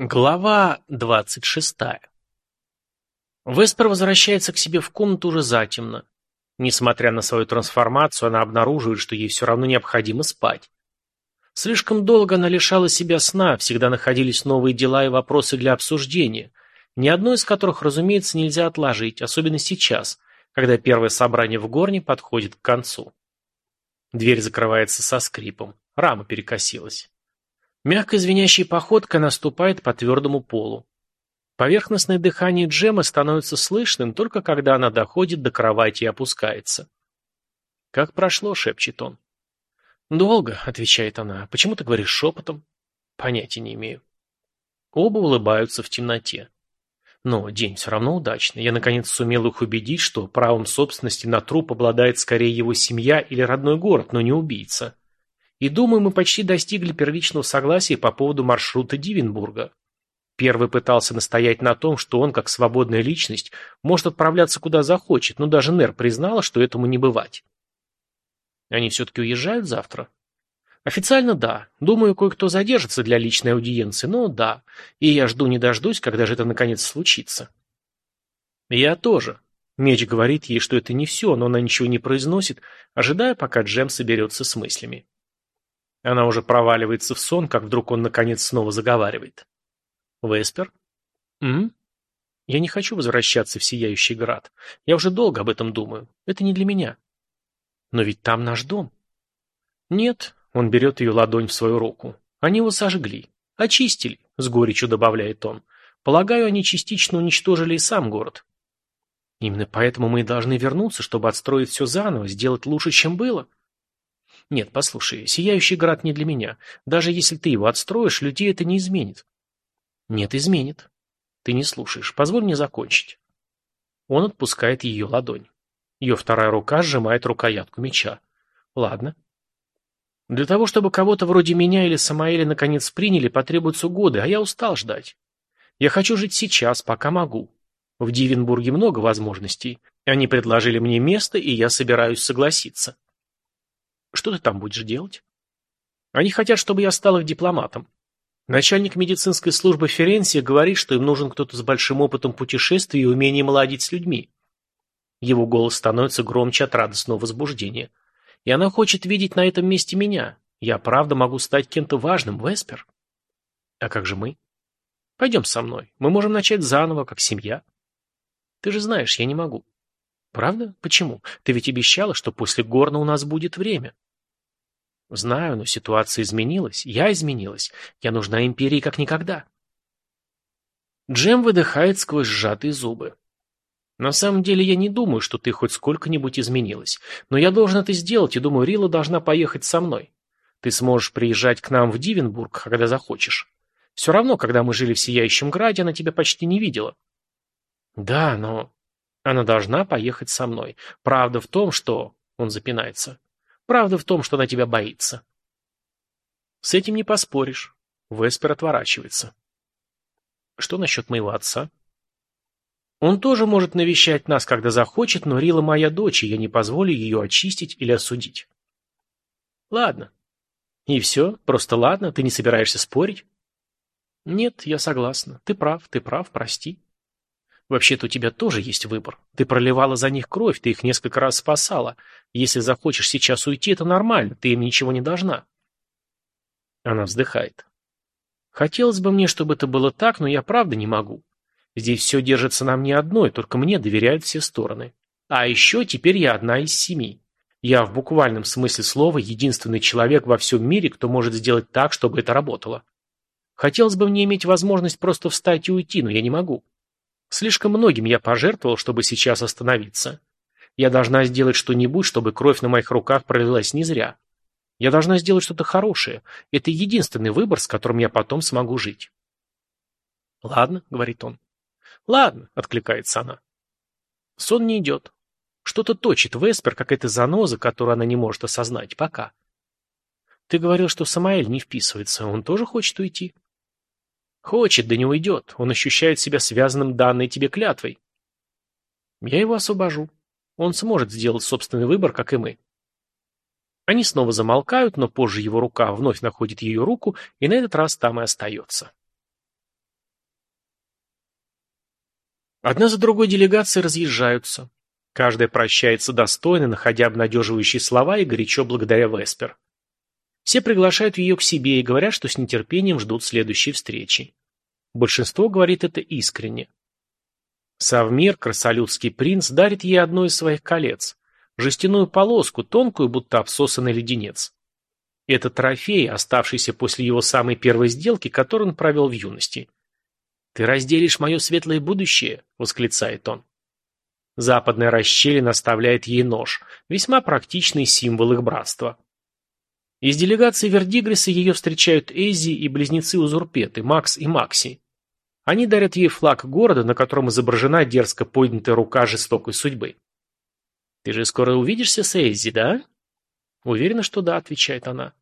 Глава двадцать шестая Веспер возвращается к себе в комнату уже затемно. Несмотря на свою трансформацию, она обнаруживает, что ей все равно необходимо спать. Слишком долго она лишала себя сна, всегда находились новые дела и вопросы для обсуждения, ни одно из которых, разумеется, нельзя отложить, особенно сейчас, когда первое собрание в горне подходит к концу. Дверь закрывается со скрипом, рама перекосилась. Мягкой звенящей походкой наступает по твердому полу. Поверхностное дыхание Джема становится слышным, только когда она доходит до кровати и опускается. «Как прошло?» — шепчет он. «Долго», — отвечает она. «Почему ты говоришь шепотом?» «Понятия не имею». Оба улыбаются в темноте. Но день все равно удачный. Я, наконец, сумел их убедить, что правом собственности на труп обладает скорее его семья или родной город, но не убийца. И думаю, мы почти достигли первичного согласия по поводу маршрута Дивенбурга. Первый пытался настоять на том, что он, как свободная личность, может отправляться куда захочет, но даже Нер признала, что этому не бывать. Они все-таки уезжают завтра? Официально да. Думаю, кое-кто задержится для личной аудиенции, но да. И я жду не дождусь, когда же это наконец случится. Я тоже. Меч говорит ей, что это не все, но она ничего не произносит, ожидая, пока Джем соберется с мыслями. Она уже проваливается в сон, как вдруг он наконец снова заговаривает. «Веспер?» «М? Я не хочу возвращаться в Сияющий Град. Я уже долго об этом думаю. Это не для меня». «Но ведь там наш дом». «Нет», — он берет ее ладонь в свою руку. «Они его сожгли. Очистили», — с горечью добавляет он. «Полагаю, они частично уничтожили и сам город». «Именно поэтому мы и должны вернуться, чтобы отстроить все заново, сделать лучше, чем было». Нет, послушай, сияющий град не для меня. Даже если ты его отстроишь, людей это не изменит. Нет, изменит. Ты не слушаешь. Позволь мне закончить. Он отпускает ее ладонь. Ее вторая рука сжимает рукоятку меча. Ладно. Для того, чтобы кого-то вроде меня или Самаэля наконец приняли, потребуются годы, а я устал ждать. Я хочу жить сейчас, пока могу. В Дивенбурге много возможностей. Они предложили мне место, и я собираюсь согласиться. Что ты там будешь делать? Они хотят, чтобы я стал их дипломатом. Начальник медицинской службы Ференсия говорит, что им нужен кто-то с большим опытом путешествий и умением ладить с людьми. Его голос становится громче от радостного возбуждения. И она хочет видеть на этом месте меня. Я правда могу стать кем-то важным, Веспер. А как же мы? Пойдем со мной. Мы можем начать заново, как семья. Ты же знаешь, я не могу. Правда? Почему? Ты ведь обещала, что после Горна у нас будет время. Знаю, но ситуация изменилась. Я изменилась. Я нужна империи как никогда. Джем выдыхает сквозь сжатые зубы. На самом деле я не думаю, что ты хоть сколько-нибудь изменилась. Но я должен это сделать, и думаю, Рила должна поехать со мной. Ты сможешь приезжать к нам в Дивенбург, когда захочешь. Все равно, когда мы жили в Сияющем Граде, она тебя почти не видела. Да, но... Она должна поехать со мной. Правда в том, что... Он запинается. Правда в том, что она тебя боится. С этим не поспоришь. Веспер отворачивается. Что насчет моего отца? Он тоже может навещать нас, когда захочет, но Рила моя дочь, и я не позволю ее очистить или осудить. Ладно. И все? Просто ладно? Ты не собираешься спорить? Нет, я согласна. Ты прав, ты прав, прости. Вообще-то у тебя тоже есть выбор. Ты проливала за них кровь, ты их несколько раз спасала. Если захочешь сейчас уйти, это нормально, ты им ничего не должна. Она вздыхает. Хотелось бы мне, чтобы это было так, но я правда не могу. Здесь все держится на мне одной, только мне доверяют все стороны. А еще теперь я одна из семи. Я в буквальном смысле слова единственный человек во всем мире, кто может сделать так, чтобы это работало. Хотелось бы мне иметь возможность просто встать и уйти, но я не могу. Слишком многим я пожертвовал, чтобы сейчас остановиться. Я должна сделать что-нибудь, чтобы кровь на моих руках пролилась не зря. Я должна сделать что-то хорошее. Это единственный выбор, с которым я потом смогу жить. «Ладно», — говорит он. «Ладно», — откликается она. Сон не идет. Что-то точит Веспер, как эта заноза, которую она не может осознать. Пока. Ты говорил, что Самаэль не вписывается. Он тоже хочет уйти? Хочет, да не уйдет. Он ощущает себя связанным данной тебе клятвой. Я его освобожу. Он сможет сделать собственный выбор, как и мы. Они снова замолкают, но позже его рука вновь находит ее руку, и на этот раз там и остается. Одна за другой делегации разъезжаются. Каждая прощается достойно, находя обнадеживающие слова и горячо благодаря Веспер. Все приглашают ее к себе и говорят, что с нетерпением ждут следующей встречи. Большинство говорит это искренне. Савмир, красолюдский принц, дарит ей одно из своих колец – жестяную полоску, тонкую, будто обсосанный леденец. Это трофей, оставшийся после его самой первой сделки, которую он провел в юности. «Ты разделишь мое светлое будущее», – восклицает он. Западная расщелина оставляет ей нож, весьма практичный символ их братства. Из делегации Вердигриса ее встречают Эйзи и близнецы-узурпеты, Макс и Макси. Они дарят ей флаг города, на котором изображена дерзко поднятая рука жестокой судьбы. «Ты же скоро увидишься с Эйзи, да?» «Уверена, что да», — отвечает она.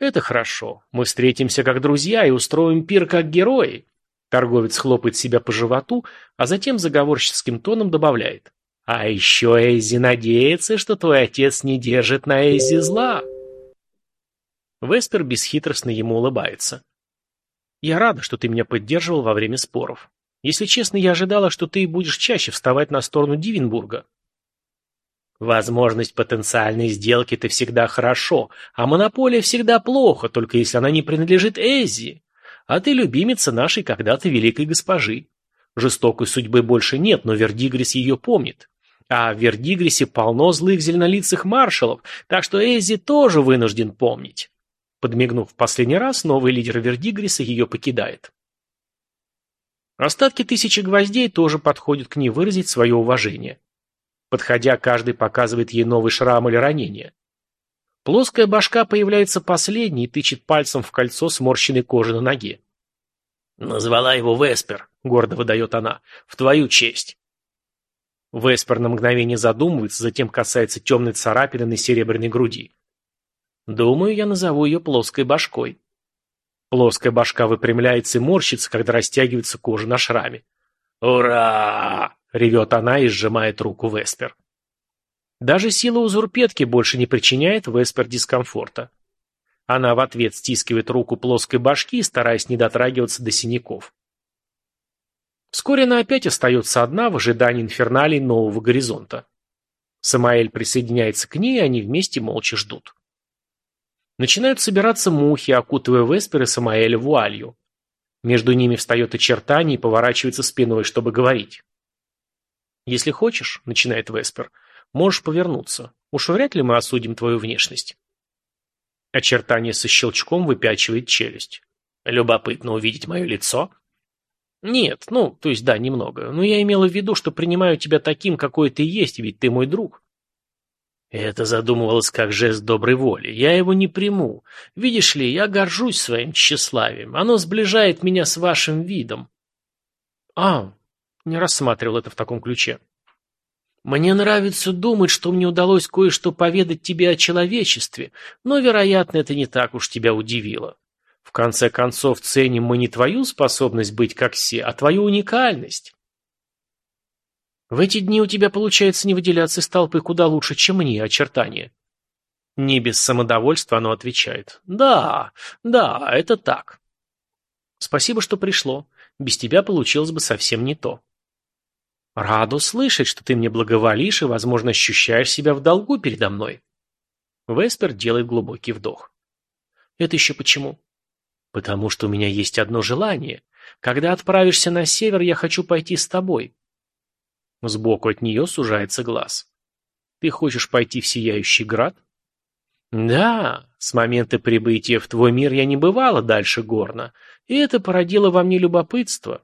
«Это хорошо. Мы встретимся как друзья и устроим пир как герои». Торговец хлопает себя по животу, а затем заговорческим тоном добавляет. А еще Эйзи надеется, что твой отец не держит на Эйзи зла. Веспер бесхитростно ему улыбается. Я рада, что ты меня поддерживал во время споров. Если честно, я ожидала, что ты будешь чаще вставать на сторону Дивенбурга. Возможность потенциальной сделки – это всегда хорошо, а монополия всегда плохо, только если она не принадлежит Эйзи. А ты любимица нашей когда-то великой госпожи. Жестокой судьбы больше нет, но Вердигрис ее помнит. А в Вердигрисе полно злых зеленолицых маршалов, так что Эйзи тоже вынужден помнить. Подмигнув в последний раз, новый лидер Вердигриса ее покидает. Остатки тысячи гвоздей тоже подходят к ней выразить свое уважение. Подходя, каждый показывает ей новый шрам или ранение. Плоская башка появляется последней и тычет пальцем в кольцо сморщенной кожи на ноге. «Назвала его Веспер», — гордо выдает она, — «в твою честь». Веспер на мгновение задумывается, затем касается темной царапины на серебряной груди. Думаю, я назову ее плоской башкой. Плоская башка выпрямляется и морщится, когда растягивается кожа на шраме. «Ура!» — ревет она и сжимает руку Веспер. Даже сила узурпетки больше не причиняет Веспер дискомфорта. Она в ответ стискивает руку плоской башки, стараясь не дотрагиваться до синяков. Вскоре она опять остается одна в ожидании инферналей нового горизонта. Самаэль присоединяется к ней, и они вместе молча ждут. Начинают собираться мухи, окутывая Веспер и Самаэля вуалью. Между ними встает очертание и поворачивается спиной, чтобы говорить. «Если хочешь», — начинает Веспер, — «можешь повернуться. Уж вряд ли мы осудим твою внешность». Очертание со щелчком выпячивает челюсть. «Любопытно увидеть мое лицо?» «Нет, ну, то есть да, немного. Но я имела в виду, что принимаю тебя таким, какой ты есть, ведь ты мой друг». Это задумывалось как жест доброй воли. Я его не приму. Видишь ли, я горжусь своим тщеславием. Оно сближает меня с вашим видом. А, не рассматривал это в таком ключе. Мне нравится думать, что мне удалось кое-что поведать тебе о человечестве, но, вероятно, это не так уж тебя удивило. В конце концов, ценим мы не твою способность быть как все, а твою уникальность. В эти дни у тебя получается не выделяться из толпы куда лучше, чем мне, очертания. Не без самодовольства оно отвечает. Да, да, это так. Спасибо, что пришло. Без тебя получилось бы совсем не то. Раду слышать, что ты мне благоволишь и, возможно, ощущаешь себя в долгу передо мной. Веспер делает глубокий вдох. Это еще почему? Потому что у меня есть одно желание. Когда отправишься на север, я хочу пойти с тобой. Сбоку от нее сужается глаз. Ты хочешь пойти в Сияющий Град? Да, с момента прибытия в твой мир я не бывала дальше горна, и это породило во мне любопытство.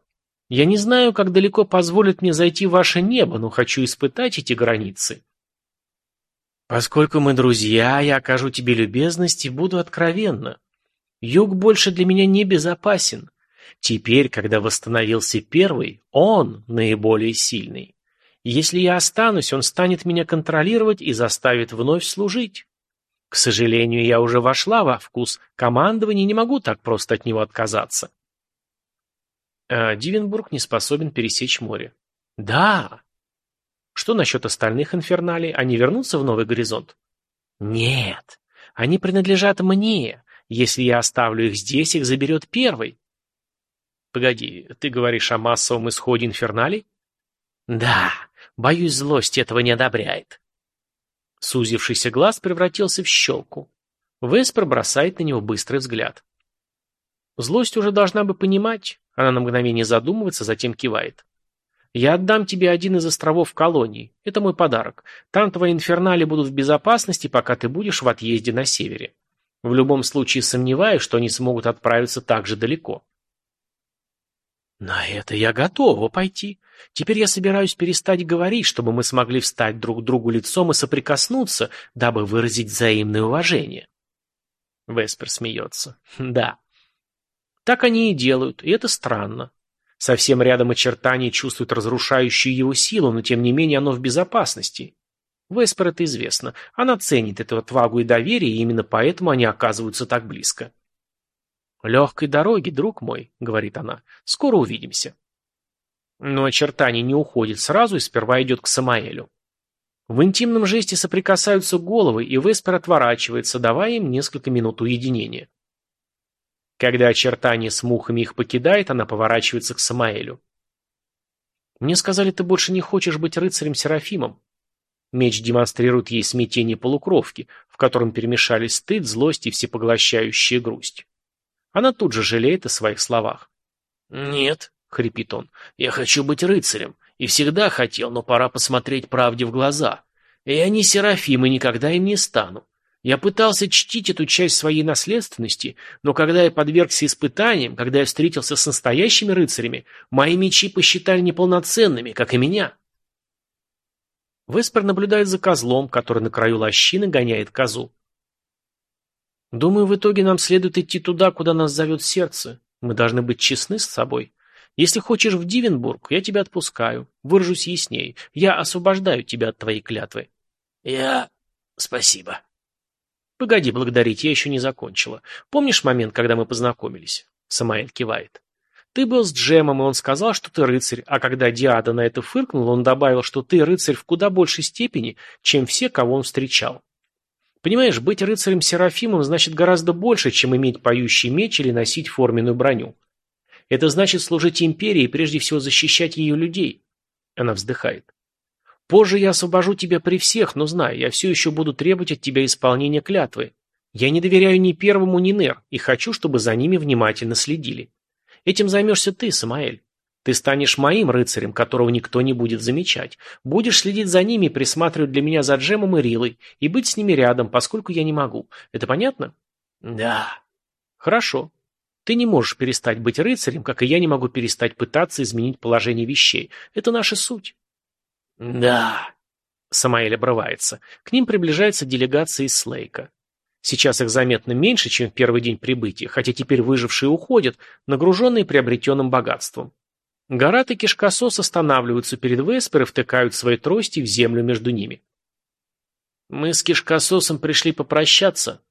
Я не знаю, как далеко позволит мне зайти в ваше небо, но хочу испытать эти границы. Поскольку мы друзья, я окажу тебе любезность и буду откровенна. Юг больше для меня не безопасен. Теперь, когда восстановился первый, он наиболее сильный. Если я останусь, он станет меня контролировать и заставит вновь служить. К сожалению, я уже вошла во вкус командования и не могу так просто от него отказаться. А Дивенбург не способен пересечь море. Да. Что насчет остальных инферналей? Они вернутся в новый горизонт? Нет. Они принадлежат мне. Если я оставлю их здесь, их заберет первый. Погоди, ты говоришь о массовом исходе инферналей? Да, боюсь, злость этого не одобряет. Сузившийся глаз превратился в щелку. Веспер бросает на него быстрый взгляд. Злость уже должна бы понимать. Она на мгновение задумывается, затем кивает. Я отдам тебе один из островов колонии. Это мой подарок. Там твои инфернали будут в безопасности, пока ты будешь в отъезде на севере. В любом случае сомневаюсь, что они смогут отправиться так же далеко. На это я готова пойти. Теперь я собираюсь перестать говорить, чтобы мы смогли встать друг к другу лицом и соприкоснуться, дабы выразить взаимное уважение. Веспер смеется. Да. Так они и делают, и это странно. Совсем рядом очертание чувствует разрушающую его силу, но тем не менее оно в безопасности. Веспер это известно. Она ценит эту отвагу и доверие, и именно поэтому они оказываются так близко. «Легкой дороги, друг мой», — говорит она. «Скоро увидимся». Но очертание не уходит сразу и сперва идет к Самаэлю. В интимном жесте соприкасаются головы, и Веспер отворачивается, давая им несколько минут уединения. Когда очертание с мухами их покидает, она поворачивается к Самаэлю. «Мне сказали, ты больше не хочешь быть рыцарем-серафимом». Меч демонстрирует ей смятение полукровки, в котором перемешались стыд, злость и всепоглощающая грусть. Она тут же жалеет о своих словах. «Нет», — хрипит он, — «я хочу быть рыцарем, и всегда хотел, но пора посмотреть правде в глаза. Я не серафим и никогда им не стану. Я пытался чтить эту часть своей наследственности, но когда я подвергся испытаниям, когда я встретился с настоящими рыцарями, мои мечи посчитали неполноценными, как и меня. Веспер наблюдает за козлом, который на краю лощины гоняет козу. Думаю, в итоге нам следует идти туда, куда нас зовет сердце. Мы должны быть честны с собой. Если хочешь в Дивенбург, я тебя отпускаю. Выражусь ясней. Я освобождаю тебя от твоей клятвы. Я... Спасибо. «Погоди благодарить, я еще не закончила. Помнишь момент, когда мы познакомились?» Самаэль кивает. «Ты был с Джемом, и он сказал, что ты рыцарь, а когда Диада на это фыркнул, он добавил, что ты рыцарь в куда большей степени, чем все, кого он встречал. Понимаешь, быть рыцарем-серафимом значит гораздо больше, чем иметь поющий меч или носить форменную броню. Это значит служить империи и прежде всего защищать ее людей». Она вздыхает. Позже я освобожу тебя при всех, но знай, я все еще буду требовать от тебя исполнения клятвы. Я не доверяю ни первому, ни Нер, и хочу, чтобы за ними внимательно следили. Этим займешься ты, Самаэль. Ты станешь моим рыцарем, которого никто не будет замечать. Будешь следить за ними присматривать для меня за Джемом и Рилой, и быть с ними рядом, поскольку я не могу. Это понятно? Да. Хорошо. Ты не можешь перестать быть рыцарем, как и я не могу перестать пытаться изменить положение вещей. Это наша суть. «Да». Самаэль обрывается. К ним приближается делегация из Слейка. Сейчас их заметно меньше, чем в первый день прибытия, хотя теперь выжившие уходят, нагруженные приобретенным богатством. Гарат и Кишкосос останавливаются перед Веспер и втыкают свои трости в землю между ними. «Мы с Кишкососом пришли попрощаться».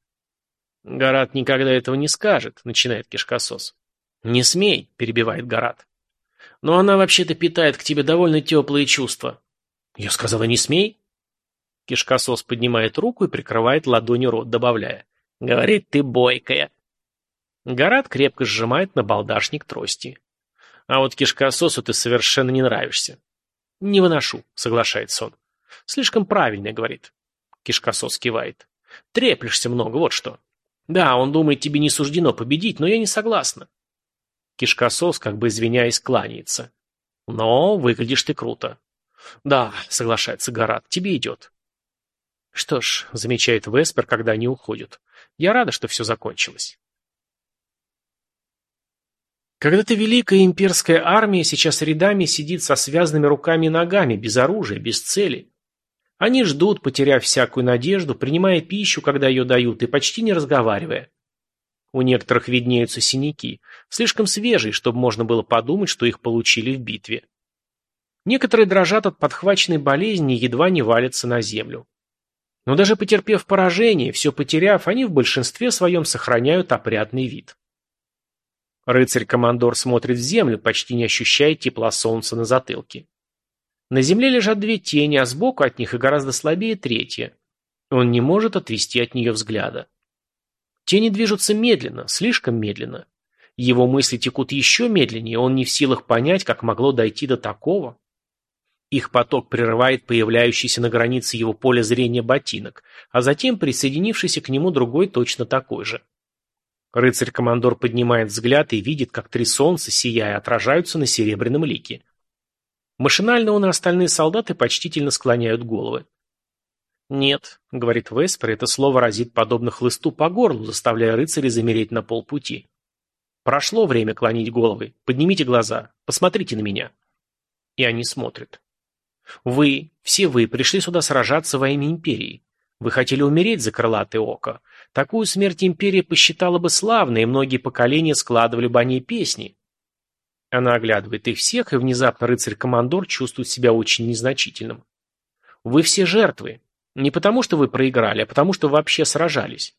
«Гарат никогда этого не скажет», — начинает Кишкосос. «Не смей», — перебивает Гарат. «Но она вообще-то питает к тебе довольно теплые чувства». Я сказала, не смей. Кишкосос поднимает руку и прикрывает ладонью рот, добавляя. Говорит, ты бойкая. Гарат крепко сжимает на балдашник трости. А вот кишкососу ты совершенно не нравишься. Не выношу, соглашается он. Слишком правильно, говорит. Кишкосос кивает. Треплешься много, вот что. Да, он думает, тебе не суждено победить, но я не согласна. Кишкосос, как бы извиняясь, кланяется. Но выглядишь ты круто. «Да», — соглашается Гарат, — «тебе идет». «Что ж», — замечает Веспер, когда они уходят, — «я рада, что все закончилось». Когда-то великая имперская армия сейчас рядами сидит со связанными руками и ногами, без оружия, без цели. Они ждут, потеряв всякую надежду, принимая пищу, когда ее дают, и почти не разговаривая. У некоторых виднеются синяки, слишком свежие, чтобы можно было подумать, что их получили в битве. Некоторые дрожат от подхваченной болезни и едва не валятся на землю. Но даже потерпев поражение, все потеряв, они в большинстве своем сохраняют опрятный вид. Рыцарь-командор смотрит в землю, почти не ощущая тепла солнца на затылке. На земле лежат две тени, а сбоку от них и гораздо слабее третья. Он не может отвести от нее взгляда. Тени движутся медленно, слишком медленно. Его мысли текут еще медленнее, он не в силах понять, как могло дойти до такого. Их поток прерывает появляющийся на границе его поля зрения ботинок, а затем присоединившийся к нему другой точно такой же. Рыцарь-командор поднимает взгляд и видит, как три солнца, сияя, отражаются на серебряном лике. Машинально он и остальные солдаты почтительно склоняют головы. «Нет», — говорит Веспер, — это слово разит подобно хлысту по горлу, заставляя рыцаря замереть на полпути. «Прошло время клонить головы. Поднимите глаза. Посмотрите на меня». И они смотрят. Вы, все вы, пришли сюда сражаться во имя империи. Вы хотели умереть за крылатое око. Такую смерть империя посчитала бы славной, и многие поколения складывали бы о ней песни. Она оглядывает их всех, и внезапно рыцарь-командор чувствует себя очень незначительным. Вы все жертвы. Не потому, что вы проиграли, а потому, что вообще сражались.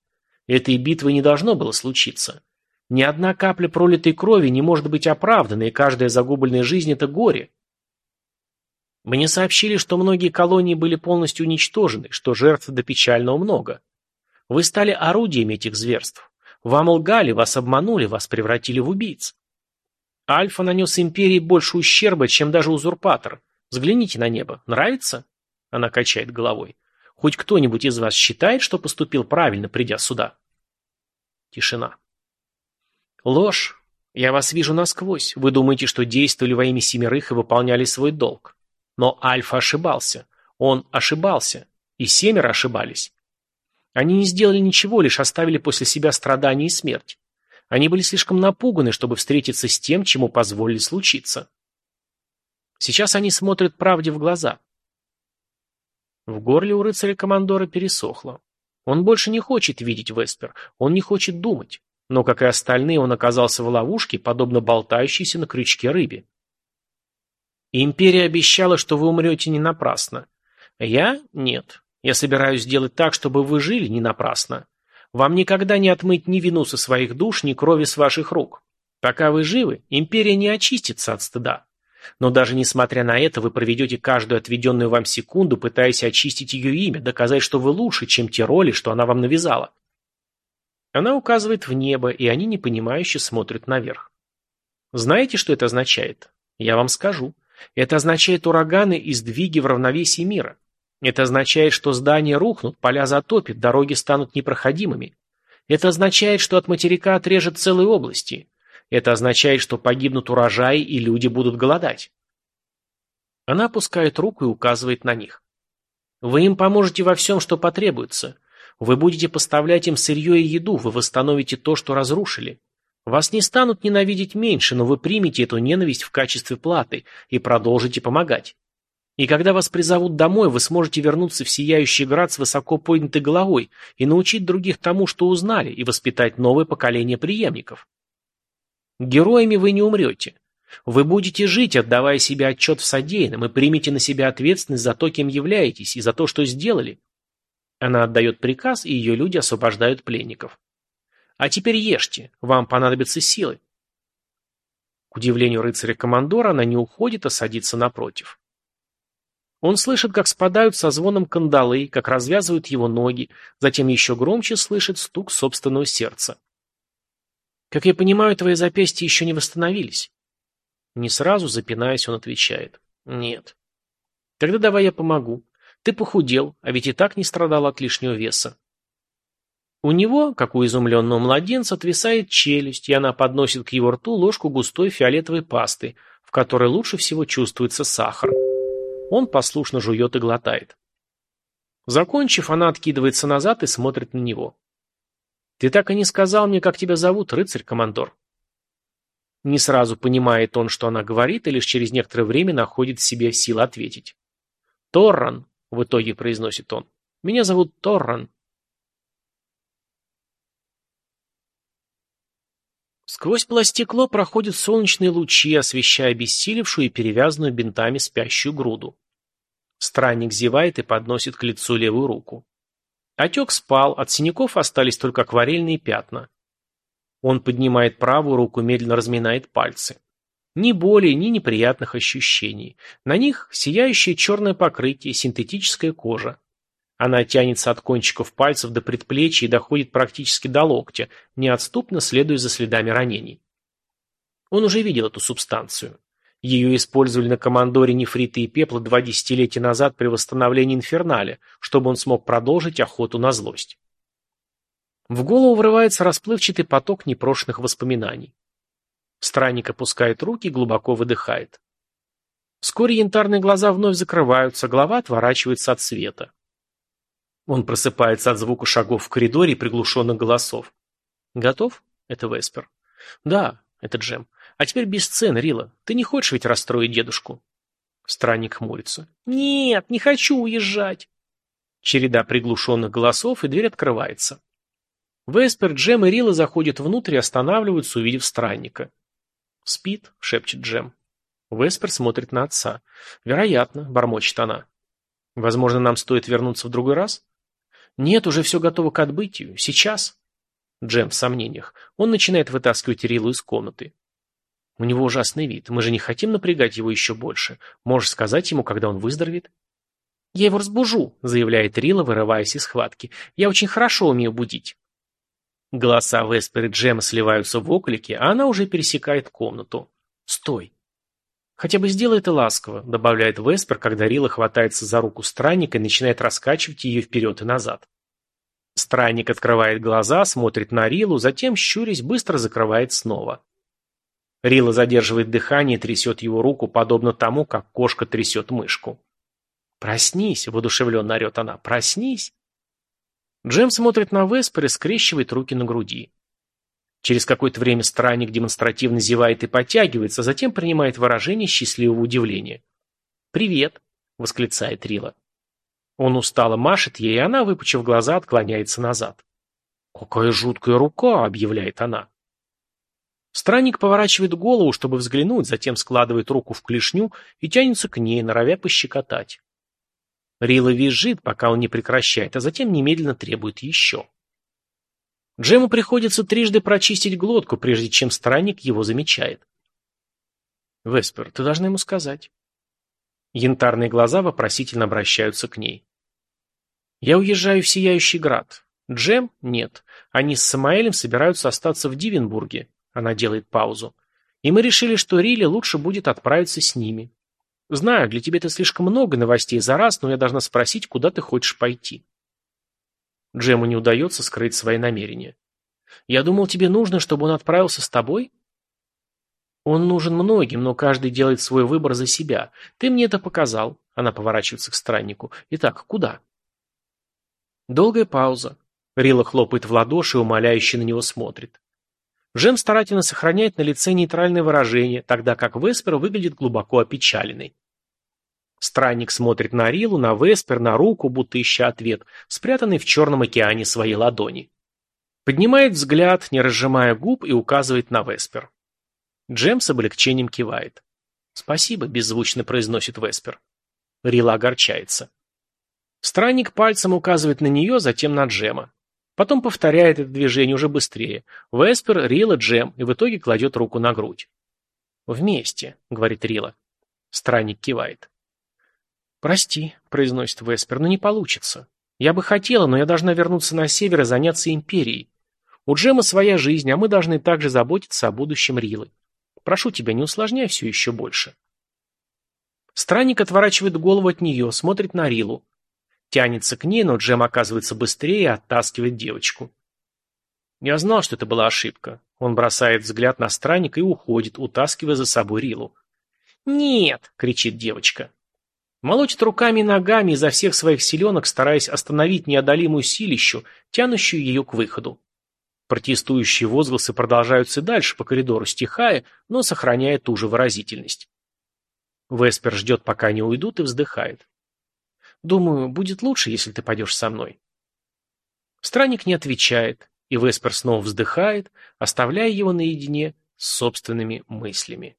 Этой битвы не должно было случиться. Ни одна капля пролитой крови не может быть оправдана, и каждая загубленная жизнь – это горе. Мне сообщили, что многие колонии были полностью уничтожены, что жертв до печального много. Вы стали орудиями этих зверств. Вам лгали, вас обманули, вас превратили в убийц. Альфа нанес империи больше ущерба, чем даже узурпатор. Взгляните на небо. Нравится? Она качает головой. Хоть кто-нибудь из вас считает, что поступил правильно, придя сюда? Тишина. Ложь. Я вас вижу насквозь. Вы думаете, что действовали во имя семерых и выполняли свой долг. Но Альфа ошибался. Он ошибался. И семеро ошибались. Они не сделали ничего, лишь оставили после себя страдания и смерть. Они были слишком напуганы, чтобы встретиться с тем, чему позволили случиться. Сейчас они смотрят правде в глаза. В горле у рыцаря-командора пересохло. Он больше не хочет видеть Веспер, он не хочет думать. Но, как и остальные, он оказался в ловушке, подобно болтающейся на крючке рыбе. Империя обещала, что вы умрете не напрасно. Я – нет. Я собираюсь сделать так, чтобы вы жили не напрасно. Вам никогда не отмыть ни вину со своих душ, ни крови с ваших рук. Пока вы живы, империя не очистится от стыда. Но даже несмотря на это, вы проведете каждую отведенную вам секунду, пытаясь очистить ее имя, доказать, что вы лучше, чем те роли, что она вам навязала. Она указывает в небо, и они непонимающе смотрят наверх. Знаете, что это означает? Я вам скажу. Это означает ураганы и сдвиги в равновесии мира. Это означает, что здания рухнут, поля затопит, дороги станут непроходимыми. Это означает, что от материка отрежет целые области. Это означает, что погибнут урожаи и люди будут голодать. Она опускает руку и указывает на них. Вы им поможете во всем, что потребуется. Вы будете поставлять им сырье и еду, вы восстановите то, что разрушили. Вас не станут ненавидеть меньше, но вы примете эту ненависть в качестве платы и продолжите помогать. И когда вас призовут домой, вы сможете вернуться в сияющий град с высоко поднятой головой и научить других тому, что узнали, и воспитать новое поколение преемников. Героями вы не умрете. Вы будете жить, отдавая себе отчет в содеянном, и примете на себя ответственность за то, кем являетесь, и за то, что сделали. Она отдает приказ, и ее люди освобождают пленников. А теперь ешьте, вам понадобятся силы. К удивлению рыцаря-командора, она не уходит, а садится напротив. Он слышит, как спадают со звоном кандалы, как развязывают его ноги, затем еще громче слышит стук собственного сердца. «Как я понимаю, твои запястья еще не восстановились?» Не сразу, запинаясь, он отвечает. «Нет». «Тогда давай я помогу. Ты похудел, а ведь и так не страдал от лишнего веса. У него, как у изумленного младенца, отвисает челюсть, и она подносит к его рту ложку густой фиолетовой пасты, в которой лучше всего чувствуется сахар. Он послушно жует и глотает. Закончив, она откидывается назад и смотрит на него. «Ты так и не сказал мне, как тебя зовут, рыцарь-командор». Не сразу понимает он, что она говорит, и лишь через некоторое время находит в себе силы ответить. «Торран», — в итоге произносит он. «Меня зовут Торран». Сквозь пластекло проходят солнечные лучи, освещая обессилевшую и перевязанную бинтами спящую груду. Странник зевает и подносит к лицу левую руку. Отек спал, от синяков остались только акварельные пятна. Он поднимает правую руку, медленно разминает пальцы. Ни боли, ни неприятных ощущений. На них сияющее черное покрытие, синтетическая кожа. Она тянется от кончиков пальцев до предплечья и доходит практически до локтя, неотступно следуя за следами ранений. Он уже видел эту субстанцию. Ее использовали на командоре нефрита и пепла два десятилетия назад при восстановлении инферналя, чтобы он смог продолжить охоту на злость. В голову врывается расплывчатый поток непрошенных воспоминаний. Странник опускает руки и глубоко выдыхает. Вскоре янтарные глаза вновь закрываются, голова отворачивается от света. Он просыпается от звука шагов в коридоре и приглушенных голосов. «Готов?» — это Веспер. «Да, это Джем. А теперь без сцен, Рила. Ты не хочешь ведь расстроить дедушку?» Странник хмурится. «Нет, не хочу уезжать!» Череда приглушенных голосов, и дверь открывается. Веспер, Джем и Рила заходят внутрь и останавливаются, увидев странника. «Спит», — шепчет Джем. Веспер смотрит на отца. «Вероятно», — бормочет она. «Возможно, нам стоит вернуться в другой раз?» «Нет, уже все готово к отбытию. Сейчас». Джем в сомнениях. Он начинает вытаскивать Рилу из комнаты. У него ужасный вид. Мы же не хотим напрягать его еще больше. Можешь сказать ему, когда он выздоровеет? «Я его разбужу», — заявляет Рила, вырываясь из схватки. «Я очень хорошо умею будить». Голоса Веспер и Джема сливаются в оклике, а она уже пересекает комнату. «Стой!» «Хотя бы сделай это ласково», — добавляет Веспер, когда Рила хватается за руку странника и начинает раскачивать ее вперед и назад. Странник открывает глаза, смотрит на Рилу, затем, щурясь, быстро закрывает снова. Рила задерживает дыхание и трясет его руку, подобно тому, как кошка трясет мышку. «Проснись!» — воодушевленно орет она. «Проснись!» Джем смотрит на Веспер и скрещивает руки на груди. Через какое-то время странник демонстративно зевает и подтягивается, а затем принимает выражение счастливого удивления. «Привет!» — восклицает Рила. Он устало машет ей, и она, выпучив глаза, отклоняется назад. «Какая жуткая рука!» — объявляет она. Странник поворачивает голову, чтобы взглянуть, затем складывает руку в клешню и тянется к ней, норовя пощекотать. Рила визжит, пока он не прекращает, а затем немедленно требует еще. Джему приходится трижды прочистить глотку, прежде чем странник его замечает. «Веспер, ты должна ему сказать». Янтарные глаза вопросительно обращаются к ней. «Я уезжаю в Сияющий Град. Джем? Нет. Они с Самаэлем собираются остаться в Дивенбурге. Она делает паузу. И мы решили, что Риле лучше будет отправиться с ними. Знаю, для тебя это слишком много новостей за раз, но я должна спросить, куда ты хочешь пойти. Джему не удается скрыть свои намерения. Я думал, тебе нужно, чтобы он отправился с тобой? Он нужен многим, но каждый делает свой выбор за себя. Ты мне это показал. Она поворачивается к страннику. Итак, куда? Долгая пауза. Рила хлопает в ладоши и умоляюще на него смотрит. Жем старательно сохраняет на лице нейтральное выражение, тогда как Веспер выглядит глубоко опечаленной. Странник смотрит на Рилу, на Веспер, на руку, будто ища ответ, спрятанный в черном океане своей ладони. Поднимает взгляд, не разжимая губ, и указывает на Веспер. Джем с облегчением кивает. «Спасибо», — беззвучно произносит Веспер. Рила огорчается. Странник пальцем указывает на нее, затем на Джема. Потом повторяет это движение уже быстрее. Веспер, Рила, Джем, и в итоге кладет руку на грудь. «Вместе», — говорит Рила. Странник кивает. «Прости», — произносит Веспер, — «но не получится. Я бы хотела, но я должна вернуться на север и заняться империей. У Джема своя жизнь, а мы должны также заботиться о будущем Рилы. Прошу тебя, не усложняй все еще больше». Странник отворачивает голову от нее, смотрит на Рилу. Тянется к ней, но Джем оказывается быстрее и оттаскивает девочку. Я знал, что это была ошибка. Он бросает взгляд на странника и уходит, утаскивая за собой Рилу. «Нет!» — кричит девочка. Молотит руками и ногами изо всех своих силенок, стараясь остановить неодолимую силищу, тянущую ее к выходу. Протестующие возгласы продолжаются дальше по коридору, стихая, но сохраняя ту же выразительность. Веспер ждет, пока они уйдут, и вздыхает. Думаю, будет лучше, если ты пойдешь со мной. Странник не отвечает, и Веспер снова вздыхает, оставляя его наедине с собственными мыслями.